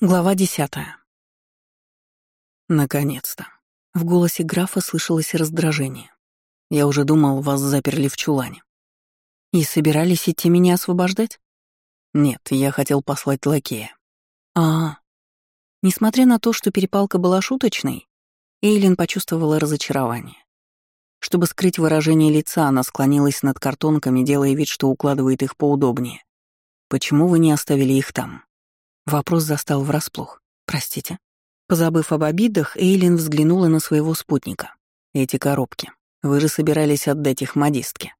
Глава десятая. Наконец-то. В голосе графа слышалось раздражение. Я уже думал, вас заперли в чулане. И собирались идти меня освобождать? Нет, я хотел послать лакея. А, -а, а Несмотря на то, что перепалка была шуточной, Эйлин почувствовала разочарование. Чтобы скрыть выражение лица, она склонилась над картонками, делая вид, что укладывает их поудобнее. «Почему вы не оставили их там?» Вопрос застал врасплох. «Простите». Позабыв об обидах, Эйлин взглянула на своего спутника. «Эти коробки. Вы же собирались отдать их модистке».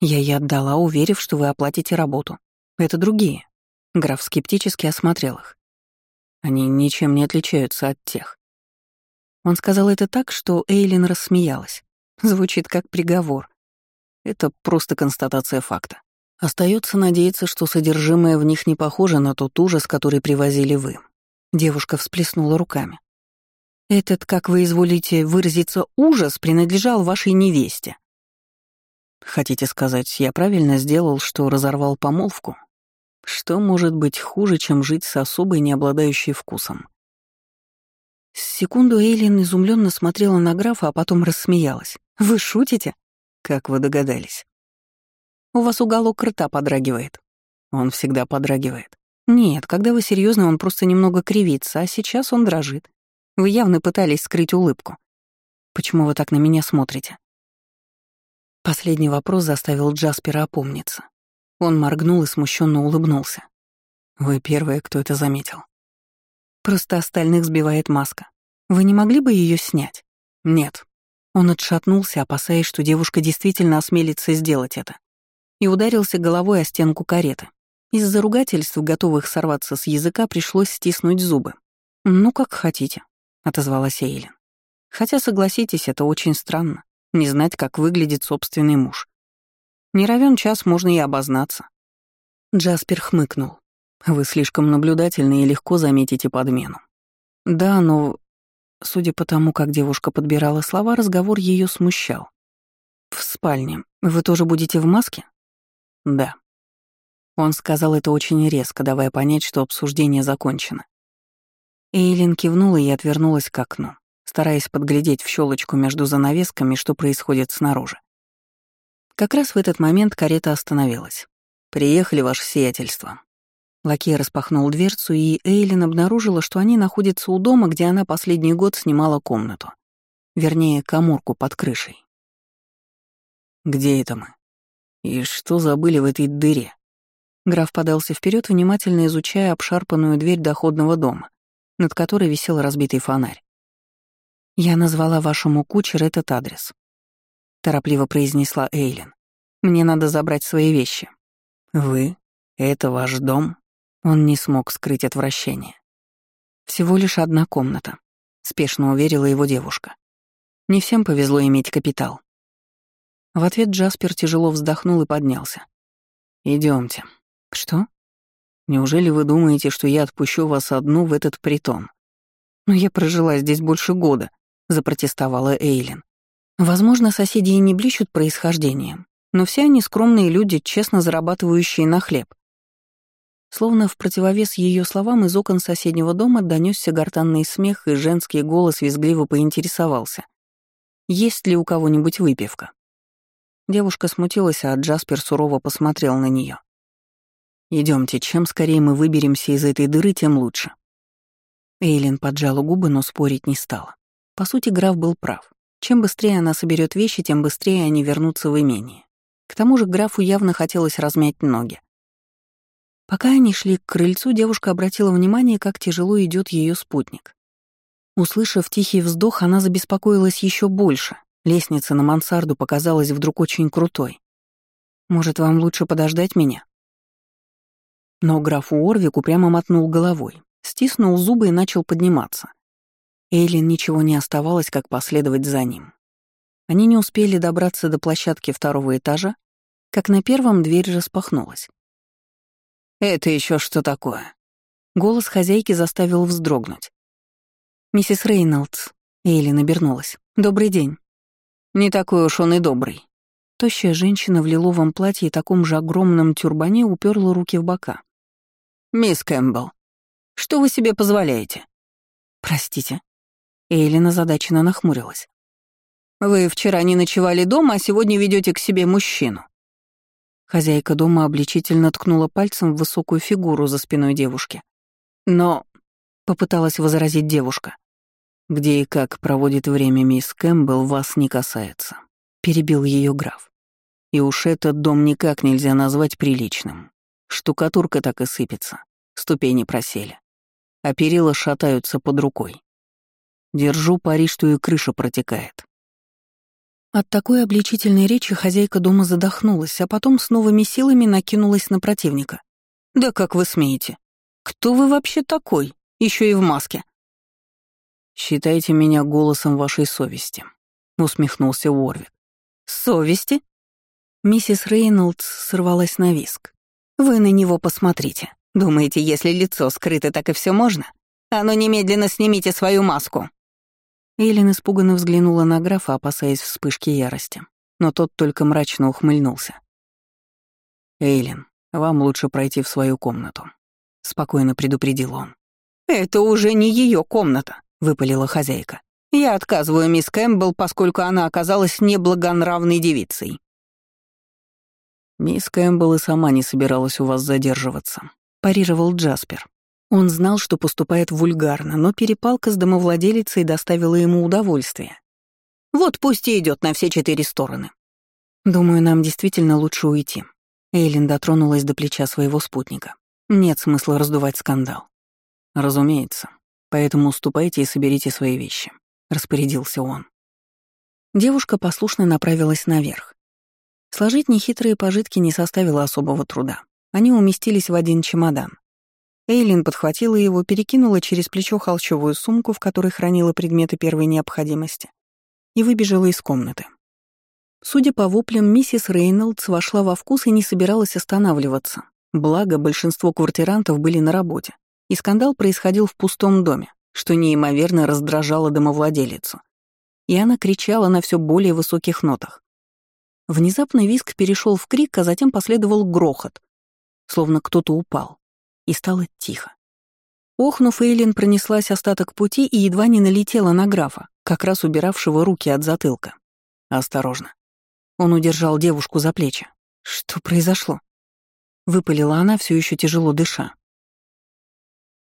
«Я ей отдала, уверив, что вы оплатите работу. Это другие». Граф скептически осмотрел их. «Они ничем не отличаются от тех». Он сказал это так, что Эйлин рассмеялась. Звучит как приговор. Это просто констатация факта. Остается надеяться, что содержимое в них не похоже на тот ужас, который привозили вы. Девушка всплеснула руками. Этот, как вы изволите выразиться, ужас принадлежал вашей невесте. Хотите сказать, я правильно сделал, что разорвал помолвку? Что может быть хуже, чем жить с особой, не обладающей вкусом? С секунду Эйлин изумленно смотрела на графа, а потом рассмеялась. «Вы шутите?» «Как вы догадались?» У вас уголок рта подрагивает. Он всегда подрагивает. Нет, когда вы серьезно, он просто немного кривится, а сейчас он дрожит. Вы явно пытались скрыть улыбку. Почему вы так на меня смотрите? Последний вопрос заставил Джаспера опомниться. Он моргнул и смущенно улыбнулся. Вы первая, кто это заметил. Просто остальных сбивает маска. Вы не могли бы ее снять? Нет. Он отшатнулся, опасаясь, что девушка действительно осмелится сделать это и ударился головой о стенку кареты. Из-за ругательств, готовых сорваться с языка, пришлось стиснуть зубы. «Ну, как хотите», — отозвалась Эйлин. «Хотя, согласитесь, это очень странно, не знать, как выглядит собственный муж. Не равен час можно и обознаться». Джаспер хмыкнул. «Вы слишком наблюдательны и легко заметите подмену». «Да, но...» Судя по тому, как девушка подбирала слова, разговор ее смущал. «В спальне. Вы тоже будете в маске?» «Да». Он сказал это очень резко, давая понять, что обсуждение закончено. Эйлин кивнула и отвернулась к окну, стараясь подглядеть в щелочку между занавесками, что происходит снаружи. Как раз в этот момент карета остановилась. «Приехали, ваше сиятельство». Лакей распахнул дверцу, и Эйлин обнаружила, что они находятся у дома, где она последний год снимала комнату. Вернее, коморку под крышей. «Где это мы?» «И что забыли в этой дыре?» Граф подался вперед, внимательно изучая обшарпанную дверь доходного дома, над которой висел разбитый фонарь. «Я назвала вашему кучеру этот адрес», — торопливо произнесла Эйлин. «Мне надо забрать свои вещи». «Вы? Это ваш дом?» Он не смог скрыть отвращение. «Всего лишь одна комната», — спешно уверила его девушка. «Не всем повезло иметь капитал. В ответ Джаспер тяжело вздохнул и поднялся. Идемте. Что? Неужели вы думаете, что я отпущу вас одну в этот притон? Но я прожила здесь больше года, запротестовала Эйлин. Возможно, соседи и не блещут происхождением, но все они скромные люди, честно зарабатывающие на хлеб. Словно в противовес ее словам из окон соседнего дома донесся гортанный смех, и женский голос визгливо поинтересовался. Есть ли у кого-нибудь выпивка? Девушка смутилась, а Джаспер сурово посмотрел на нее. Идемте, чем скорее мы выберемся из этой дыры, тем лучше. Эйлин поджала губы, но спорить не стала. По сути, граф был прав. Чем быстрее она соберет вещи, тем быстрее они вернутся в имение. К тому же графу явно хотелось размять ноги. Пока они шли к крыльцу, девушка обратила внимание, как тяжело идет ее спутник. Услышав тихий вздох, она забеспокоилась еще больше. Лестница на мансарду показалась вдруг очень крутой. «Может, вам лучше подождать меня?» Но граф Уорвик упрямо мотнул головой, стиснул зубы и начал подниматься. Эйлин ничего не оставалось, как последовать за ним. Они не успели добраться до площадки второго этажа, как на первом дверь распахнулась. «Это еще что такое?» Голос хозяйки заставил вздрогнуть. «Миссис Рейнольдс», — Эйлин обернулась. «Добрый день». Не такой уж он и добрый. Тощая женщина в лиловом платье и таком же огромном тюрбане уперла руки в бока. «Мисс Кэмпбелл, Что вы себе позволяете?» «Простите». Эйлин озадаченно нахмурилась. «Вы вчера не ночевали дома, а сегодня ведете к себе мужчину». Хозяйка дома обличительно ткнула пальцем в высокую фигуру за спиной девушки. «Но...» — попыталась возразить девушка. «Где и как проводит время мисс Кэмпбелл, вас не касается», — перебил ее граф. «И уж этот дом никак нельзя назвать приличным. Штукатурка так и сыпется, ступени просели, а перила шатаются под рукой. Держу пари, что и крыша протекает. От такой обличительной речи хозяйка дома задохнулась, а потом с новыми силами накинулась на противника. «Да как вы смеете? Кто вы вообще такой? Еще и в маске?» «Считайте меня голосом вашей совести», — усмехнулся Уорвик. «Совести?» Миссис Рейнольдс сорвалась на виск. «Вы на него посмотрите. Думаете, если лицо скрыто, так и все можно? А ну немедленно снимите свою маску!» Эллен испуганно взглянула на графа, опасаясь вспышки ярости, но тот только мрачно ухмыльнулся. «Эйлин, вам лучше пройти в свою комнату», — спокойно предупредил он. «Это уже не ее комната», — выпалила хозяйка. «Я отказываю мисс Кэмпбелл, поскольку она оказалась неблагонравной девицей». «Мисс Кэмпбелл и сама не собиралась у вас задерживаться», — парировал Джаспер. Он знал, что поступает вульгарно, но перепалка с домовладелицей доставила ему удовольствие. «Вот пусть и идет на все четыре стороны». «Думаю, нам действительно лучше уйти». Эйлин дотронулась до плеча своего спутника. «Нет смысла раздувать скандал». «Разумеется. Поэтому уступайте и соберите свои вещи», — распорядился он. Девушка послушно направилась наверх. Сложить нехитрые пожитки не составило особого труда. Они уместились в один чемодан. Эйлин подхватила его, перекинула через плечо холщовую сумку, в которой хранила предметы первой необходимости, и выбежала из комнаты. Судя по воплям, миссис Рейнольдс вошла во вкус и не собиралась останавливаться. Благо, большинство квартирантов были на работе, и скандал происходил в пустом доме, что неимоверно раздражало домовладелицу. И она кричала на все более высоких нотах. Внезапно виск перешел в крик, а затем последовал грохот, словно кто-то упал и стало тихо. Охнув, Эйлин пронеслась остаток пути и едва не налетела на графа, как раз убиравшего руки от затылка. «Осторожно». Он удержал девушку за плечи. «Что произошло?» Выпалила она, все еще тяжело дыша.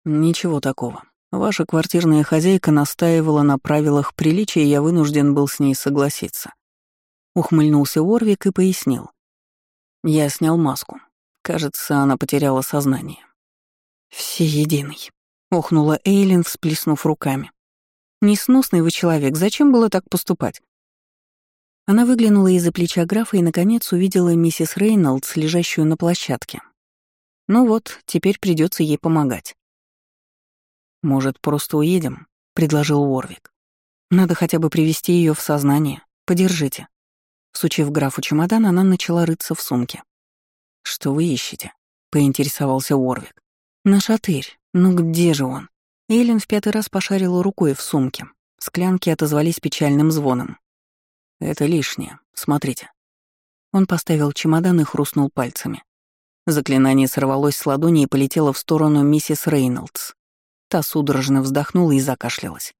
«Ничего такого. Ваша квартирная хозяйка настаивала на правилах приличия, и я вынужден был с ней согласиться». Ухмыльнулся Орвик и пояснил. Я снял маску. Кажется, она потеряла сознание. «Всеединый», — охнула Эйлин, всплеснув руками. «Несносный вы человек, зачем было так поступать?» Она выглянула из-за плеча графа и, наконец, увидела миссис Рейнольдс, лежащую на площадке. Ну вот, теперь придется ей помогать. «Может, просто уедем?» — предложил Уорвик. «Надо хотя бы привести ее в сознание. Подержите». Сучив графу чемодан, она начала рыться в сумке. «Что вы ищете?» — поинтересовался Уорвик. На шатырь. Ну где же он? Эйлин в пятый раз пошарила рукой в сумке. Склянки отозвались печальным звоном. «Это лишнее. Смотрите». Он поставил чемодан и хрустнул пальцами. Заклинание сорвалось с ладони и полетело в сторону миссис Рейнольдс. Та судорожно вздохнула и закашлялась.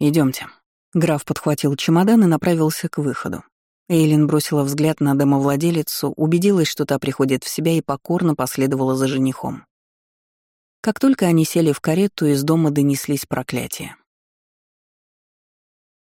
Идемте. Граф подхватил чемодан и направился к выходу. Эйлин бросила взгляд на домовладелицу, убедилась, что та приходит в себя и покорно последовала за женихом. Как только они сели в карету, из дома донеслись проклятия.